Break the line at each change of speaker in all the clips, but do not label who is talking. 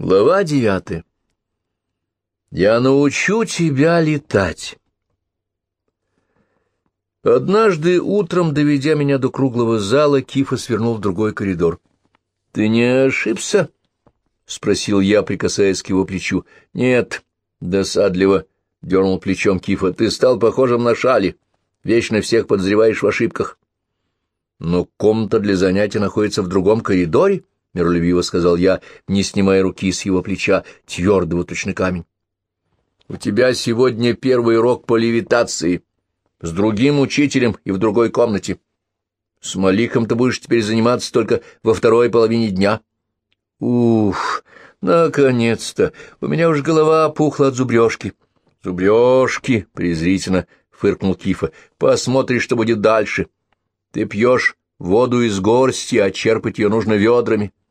Глава девятая. Я научу тебя летать. Однажды утром, доведя меня до круглого зала, Кифа свернул в другой коридор. — Ты не ошибся? — спросил я, прикасаясь к его плечу. — Нет, — досадливо дернул плечом Кифа. — Ты стал похожим на шали. Вечно всех подозреваешь в ошибках. — Но комната для занятий находится в другом коридоре, —— миролюбиво сказал я, не снимая руки с его плеча, твердого точно камень. — У тебя сегодня первый урок по левитации, с другим учителем и в другой комнате. С Маликом ты будешь теперь заниматься только во второй половине дня. — Ух, наконец-то! У меня уж голова опухла от зубрежки. — Зубрежки! — презрительно фыркнул Кифа. — Посмотришь, что будет дальше. Ты пьешь воду из горсти, а черпать ее нужно ведрами. —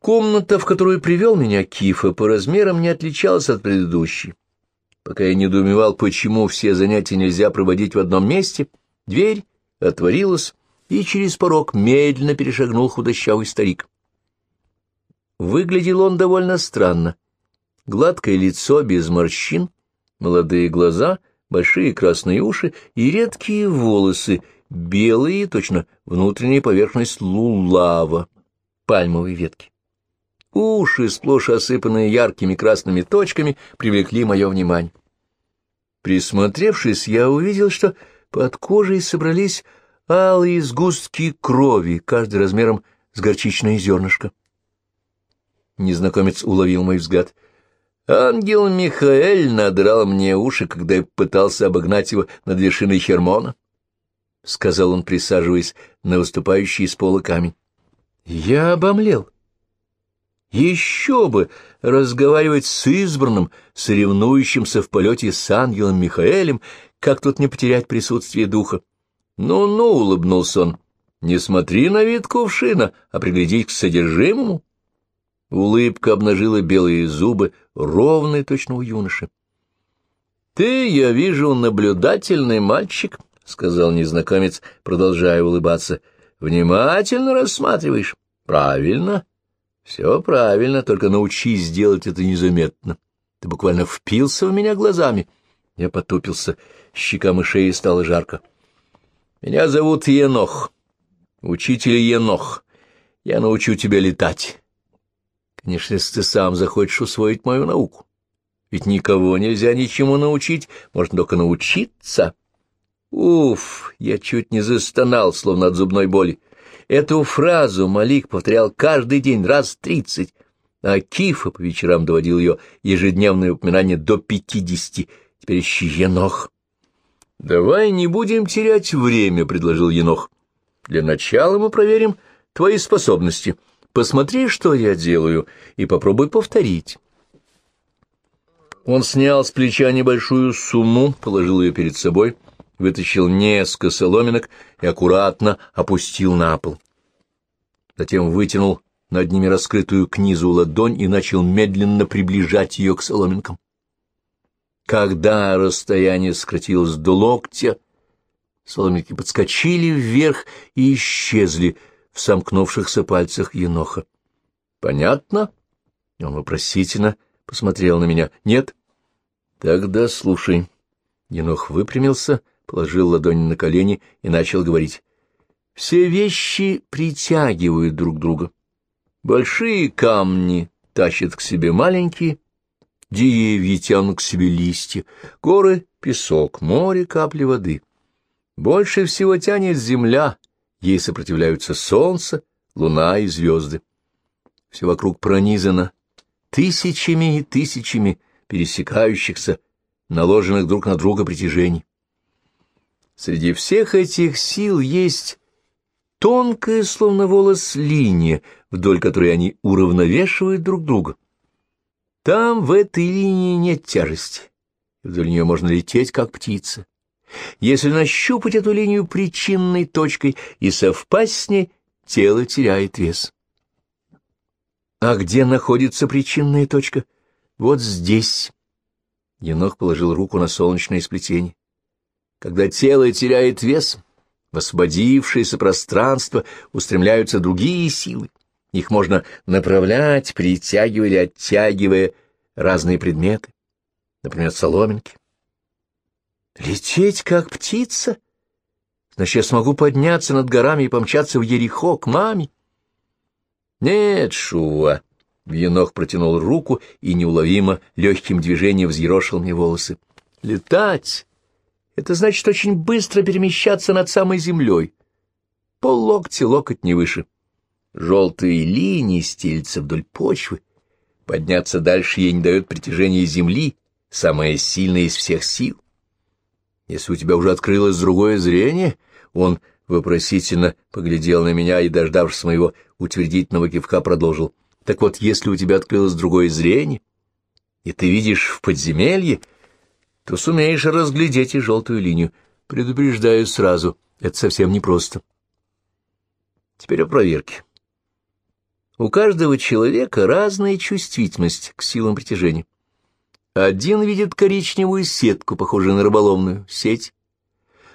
Комната, в которую привел меня Кифа, по размерам не отличалась от предыдущей. Пока я недоумевал, почему все занятия нельзя проводить в одном месте, дверь отворилась, и через порог медленно перешагнул худощавый старик. Выглядел он довольно странно. Гладкое лицо без морщин, молодые глаза, большие красные уши и редкие волосы, белые, точно внутренняя поверхность лулава, пальмовой ветки. Уши, сплошь осыпанные яркими красными точками, привлекли мое внимание. Присмотревшись, я увидел, что под кожей собрались алые сгустки крови, каждый размером с горчичное зернышко. Незнакомец уловил мой взгляд. Ангел Михаэль надрал мне уши, когда я пытался обогнать его над вершиной Хермона, — сказал он, присаживаясь на выступающий из пола камень. Я обомлел. Еще бы разговаривать с избранным, соревнующимся в полете с ангелом Михаэлем, как тут не потерять присутствие духа. Ну-ну, улыбнулся он, не смотри на вид кувшина, а приглядись к содержимому. Улыбка обнажила белые зубы, ровные точно у юноши. — Ты, я вижу, наблюдательный мальчик, — сказал незнакомец, продолжая улыбаться. — Внимательно рассматриваешь. — Правильно. Все правильно, только научись сделать это незаметно. Ты буквально впился в меня глазами. Я потупился, щекам и шее стало жарко. Меня зовут Енох, учитель Енох. Я научу тебя летать. Конечно, если ты сам захочешь усвоить мою науку. Ведь никого нельзя ничему научить, можно только научиться. Уф, я чуть не застонал, словно от зубной боли. Эту фразу Малик повторял каждый день раз тридцать, а Кифа по вечерам доводил ее ежедневное упоминание до пятидесяти. Теперь ищи Енох. — Давай не будем терять время, — предложил Енох. — Для начала мы проверим твои способности. Посмотри, что я делаю, и попробуй повторить. Он снял с плеча небольшую сумму, положил ее перед собой — вытащил несколько соломинок и аккуратно опустил на пол. Затем вытянул над ними раскрытую к низу ладонь и начал медленно приближать ее к соломинкам. Когда расстояние сократилось до локтя, соломинки подскочили вверх и исчезли в сомкнувшихся пальцах еноха. — Понятно? Он вопросительно посмотрел на меня. — Нет? — Тогда слушай. Енох выпрямился положил ладони на колени и начал говорить. Все вещи притягивают друг друга. Большие камни тащат к себе маленькие, деревья тянут к себе листья, горы — песок, море — капли воды. Больше всего тянет земля, ей сопротивляются солнце, луна и звезды. Все вокруг пронизано тысячами и тысячами пересекающихся, наложенных друг на друга притяжений. Среди всех этих сил есть тонкая, словно волос, линия, вдоль которой они уравновешивают друг друга. Там в этой линии нет тяжести, вдоль нее можно лететь, как птица. Если нащупать эту линию причинной точкой и совпасть с ней, тело теряет вес. А где находится причинная точка? Вот здесь. Енох положил руку на солнечное сплетение. Когда тело теряет вес, в освободившееся пространство устремляются другие силы. Их можно направлять, притягивая или оттягивая разные предметы, например, соломинки. Лететь, как птица? Значит, я смогу подняться над горами и помчаться в Ерехо к маме? Нет, Шува. Енох протянул руку и неуловимо легким движением взъерошил мне волосы. Летать — это значит очень быстро перемещаться над самой землей. Пол локти, локоть не выше. Желтые линии стелятся вдоль почвы. Подняться дальше ей не дает притяжение земли, самое сильное из всех сил. Если у тебя уже открылось другое зрение, он вопросительно поглядел на меня и, дождавшись моего утвердительного кивка, продолжил. Так вот, если у тебя открылось другое зрение, и ты видишь в подземелье, то сумеешь разглядеть и желтую линию. Предупреждаю сразу, это совсем непросто. Теперь о проверке. У каждого человека разная чувствительность к силам притяжения. Один видит коричневую сетку, похожую на рыболовную сеть,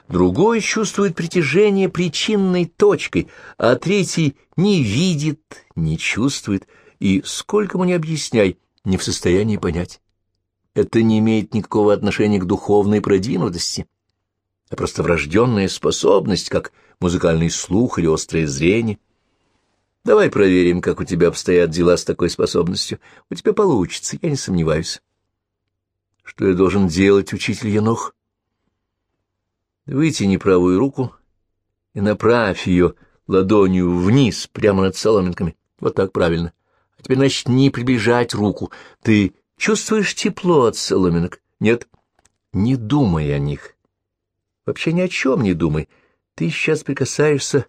другой чувствует притяжение причинной точкой, а третий не видит, не чувствует, и, сколько ему не объясняй, не в состоянии понять. Это не имеет никакого отношения к духовной продвинутости, а просто врожденная способность, как музыкальный слух или острое зрение. Давай проверим, как у тебя обстоят дела с такой способностью. У тебя получится, я не сомневаюсь. Что я должен делать, учитель Янох? Вытяни правую руку и направь ее ладонью вниз, прямо над соломинками. Вот так правильно. А теперь начни приближать руку. Ты чувствуешь тепло от соломинок? Нет? Не думай о них. Вообще ни о чем не думай. Ты сейчас прикасаешься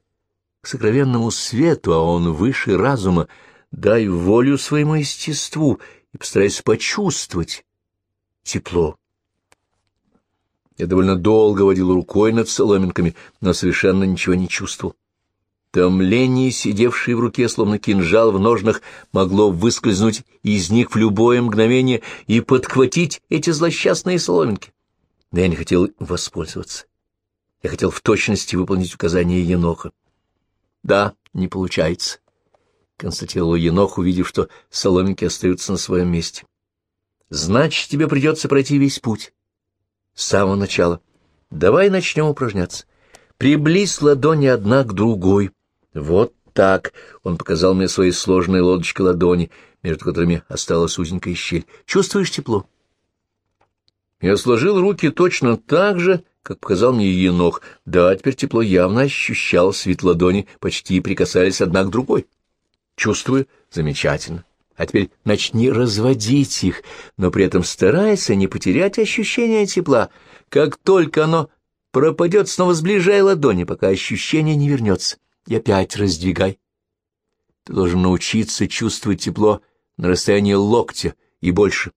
к сокровенному свету, а он выше разума. Дай волю своему естеству и постарайся почувствовать тепло. Я довольно долго водил рукой над соломинками, но совершенно ничего не чувствовал. Томление, сидевшее в руке, словно кинжал в ножнах, могло выскользнуть из них в любое мгновение и подхватить эти злосчастные соломинки. Но я не хотел воспользоваться. Я хотел в точности выполнить указания Еноха. Да, не получается, — констатировал Енох, увидев, что соломинки остаются на своем месте. Значит, тебе придется пройти весь путь с самого начала. Давай начнем упражняться. Приблизь ладони одна к другой. Вот так. Он показал мне свои сложные лодочки ладони, между которыми осталась узенькая щель. Чувствуешь тепло? Я сложил руки точно так же, как показал мне енох. Да, теперь тепло явно ощущал, свет ладони почти прикасались одна к другой. Чувствую? Замечательно. А теперь начни разводить их, но при этом старайся не потерять ощущение тепла. Как только оно пропадет, снова сближай ладони, пока ощущение не вернется. И опять раздвигай. Ты должен научиться чувствовать тепло на расстоянии локтя и больше.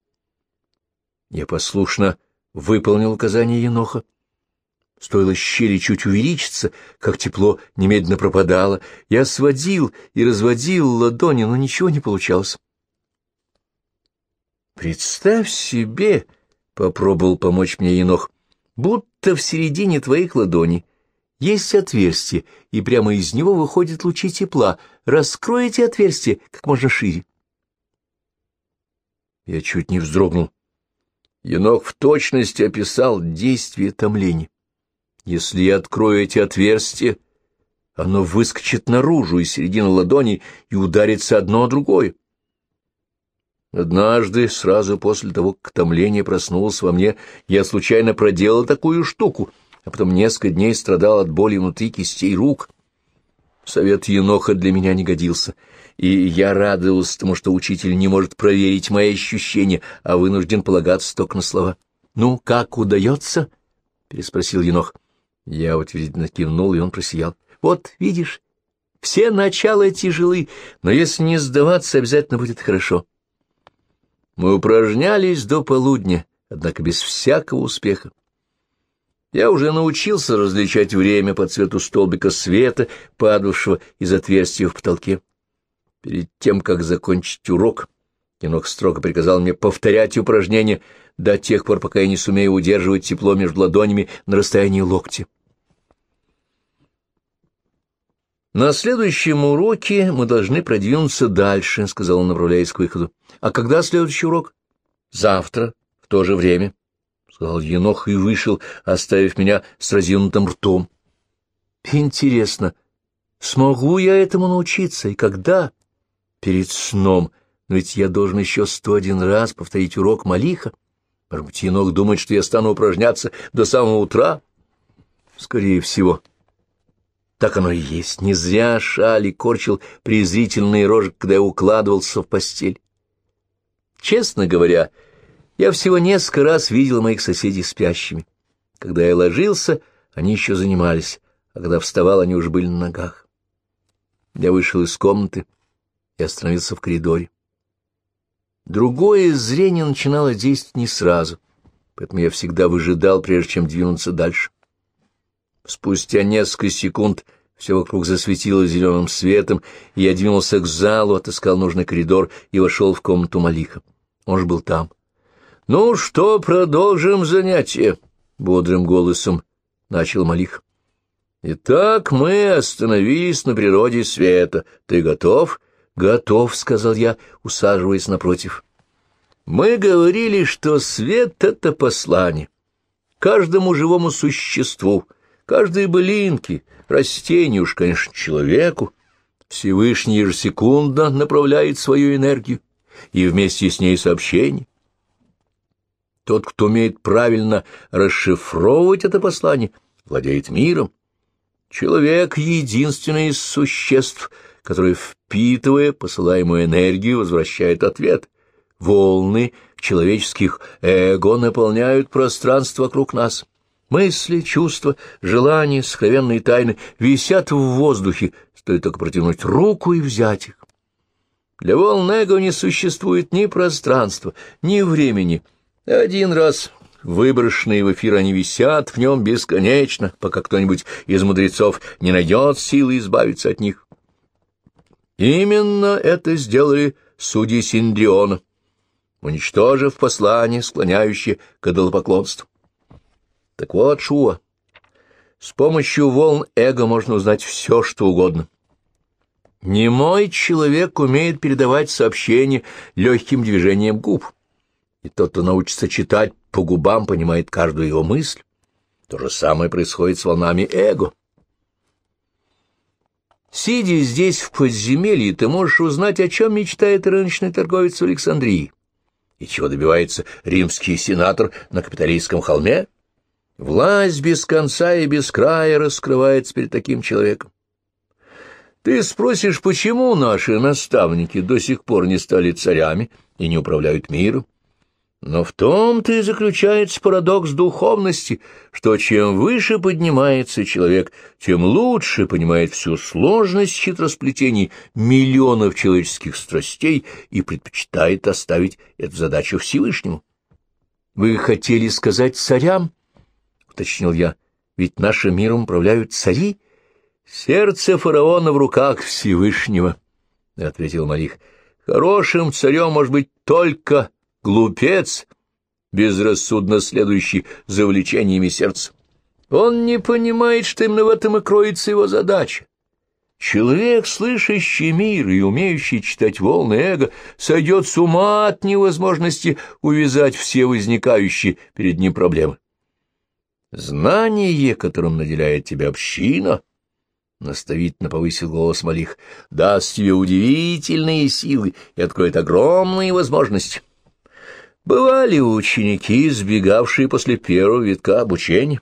Я послушно выполнил указание Еноха. Стоило щели чуть увеличиться, как тепло немедленно пропадало. Я сводил и разводил ладони, но ничего не получалось. Представь себе, — попробовал помочь мне енох, — будто в середине твоих ладоней есть отверстие, и прямо из него выходят лучи тепла. Раскрой эти отверстия как можно шире. Я чуть не вздрогнул. Енох в точности описал действие томления. Если я открою эти отверстия, оно выскочит наружу из середины ладони и ударится одно о другое. Однажды, сразу после того, как томление проснулось во мне, я случайно проделал такую штуку, а потом несколько дней страдал от боли внутри кистей рук. Совет еноха для меня не годился, и я радовался тому, что учитель не может проверить мои ощущения, а вынужден полагаться только на слова. — Ну, как удается? — переспросил енох. Я утвердительно кивнул, и он просиял. — Вот, видишь, все начала тяжелы, но если не сдаваться, обязательно будет хорошо. — мы упражнялись до полудня, однако без всякого успеха. Я уже научился различать время по цвету столбика света, падавшего из отверстия в потолке. Перед тем, как закончить урок, Кинок строго приказал мне повторять упражнения до тех пор, пока я не сумею удерживать тепло между ладонями на расстоянии локти. На следующем уроке мы должны продвинуться дальше, — сказал он, направляясь к выходу. — А когда следующий урок? — Завтра, в то же время, — сказал Енох и вышел, оставив меня с разъюнутым ртом. — Интересно, смогу я этому научиться и когда? — Перед сном, но ведь я должен еще сто один раз повторить урок Малиха. Может быть, Енох думает, что я стану упражняться до самого утра? Скорее всего. — так оно и есть. Не зря Шали корчил презрительные рожи, когда я укладывался в постель. Честно говоря, я всего несколько раз видел моих соседей спящими. Когда я ложился, они еще занимались, а когда вставал, они уже были на ногах. Я вышел из комнаты и остановился в коридоре. Другое зрение начинало действовать не сразу, поэтому я всегда выжидал, прежде чем двинуться дальше. Спустя несколько секунд все вокруг засветило зеленым светом, и я двинулся к залу, отыскал нужный коридор и вошел в комнату Малиха. Он же был там. — Ну что, продолжим занятие? — бодрым голосом начал Малих. — Итак, мы остановились на природе света. Ты готов? — Готов, — сказал я, усаживаясь напротив. — Мы говорили, что свет — это послание. Каждому живому существу — Каждой былинке, растению, уж, конечно, человеку, Всевышний ежесекундно направляет свою энергию и вместе с ней сообщение. Тот, кто умеет правильно расшифровывать это послание, владеет миром. Человек — единственный из существ, который, впитывая посылаемую энергию, возвращает ответ. Волны человеческих эго наполняют пространство вокруг нас. Мысли, чувства, желания, сокровенные тайны висят в воздухе, стоит только протянуть руку и взять их. Для волн эго не существует ни пространства, ни времени. Один раз выброшенные в эфир они висят в нем бесконечно, пока кто-нибудь из мудрецов не найдет силы избавиться от них. Именно это сделали судьи Синдриона, уничтожив послание, склоняющее к идолопоклонству. Так вот, Шуа, с помощью волн эго можно узнать все, что угодно. Немой человек умеет передавать сообщения легким движением губ, и тот, кто научится читать по губам, понимает каждую его мысль. То же самое происходит с волнами эго. Сидя здесь, в подземелье, ты можешь узнать, о чем мечтает рыночный торговец в Александрии и чего добивается римский сенатор на капиталистском холме. Власть без конца и без края раскрывается перед таким человеком. Ты спросишь, почему наши наставники до сих пор не стали царями и не управляют миром? Но в том-то и заключается парадокс духовности, что чем выше поднимается человек, тем лучше понимает всю сложность хитросплетений миллионов человеческих страстей и предпочитает оставить эту задачу Всевышнему. Вы хотели сказать царям? уточнил я. «Ведь нашим миром управляют цари. Сердце фараона в руках Всевышнего», — ответил Малих. «Хорошим царем может быть только глупец, безрассудно следующий за влечениями сердца. Он не понимает, что именно в этом и кроется его задача. Человек, слышащий мир и умеющий читать волны эго, сойдет с ума от невозможности увязать все возникающие перед ним проблемы. Знание, которым наделяет тебя община, — наставительно повысил голос Малих, — даст тебе удивительные силы и откроет огромные возможности. Бывали ученики, сбегавшие после первого витка обучения.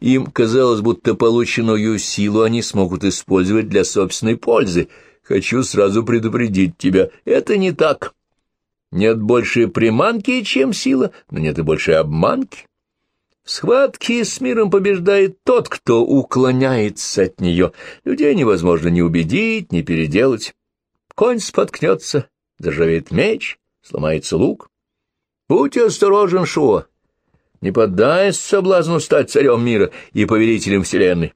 Им казалось, будто полученную силу они смогут использовать для собственной пользы. Хочу сразу предупредить тебя, это не так. Нет больше приманки, чем сила, но нет и больше обманки. В схватке с миром побеждает тот, кто уклоняется от нее. Людей невозможно ни убедить, ни переделать. Конь споткнется, заржавеет меч, сломается лук. Будь осторожен, Шуа. Не поддайся соблазну стать царем мира и повелителем вселенной.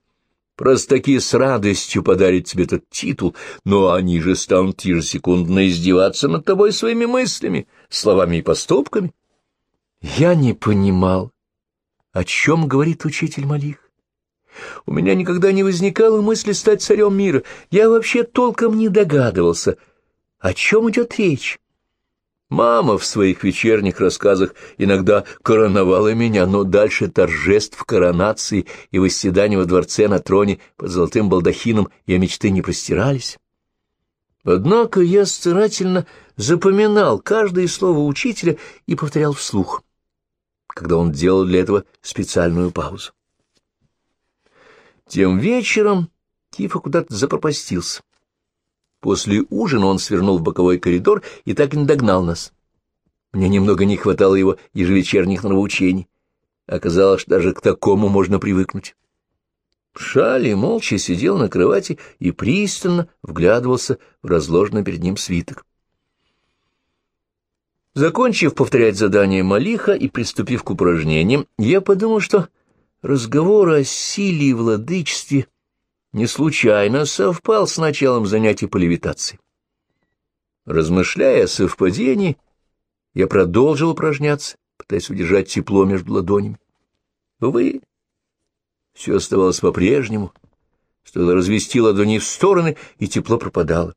Простаки с радостью подарят тебе этот титул, но они же станут ежесекундно издеваться над тобой своими мыслями, словами и поступками. Я не понимал, о чем говорит учитель Малих. У меня никогда не возникало мысли стать царем мира. Я вообще толком не догадывался, о чем идет речь. Мама в своих вечерних рассказах иногда короновала меня, но дальше торжеств коронации и восседания во дворце на троне под золотым балдахином ее мечты не простирались. Однако я старательно запоминал каждое слово учителя и повторял вслух, когда он делал для этого специальную паузу. Тем вечером Тифа куда-то запропастился. После ужина он свернул в боковой коридор и так и не догнал нас. Мне немного не хватало его ежевечерних нравоучений. Оказалось, что даже к такому можно привыкнуть. Шали молча сидел на кровати и пристально вглядывался в разложенный перед ним свиток. Закончив повторять задание Малиха и приступив к упражнениям, я подумал, что разговор о силе и владычестве не случайно совпал с началом занятий по левитации. Размышляя о совпадении, я продолжил упражняться, пытаясь удержать тепло между ладонями. Увы, все оставалось по-прежнему. Стоило развести ладони в стороны, и тепло пропадало.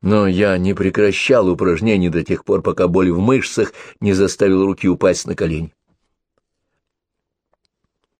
Но я не прекращал упражнений до тех пор, пока боль в мышцах не заставила руки упасть на колени.